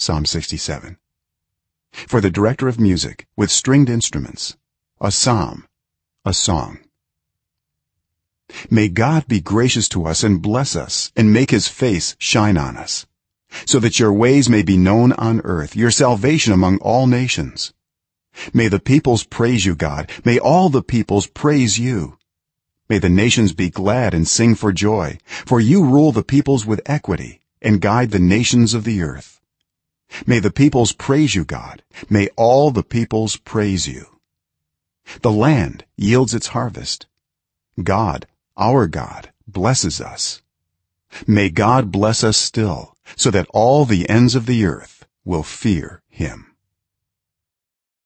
psalm 67 for the director of music with stringed instruments a psalm a song. May god be gracious to us and bless us and make his face shine on us so that your ways may be known on earth your salvation among all nations. May the peoples praise you god. May all the peoples praise you. May the nations be glad and sing for joy for you rule the peoples with equity and guide the nations of the earth may the peoples praise you god. May all the peoples praise you. The land yields its harvest. God our god blesses us. May god bless us still so that all the ends of the earth will fear him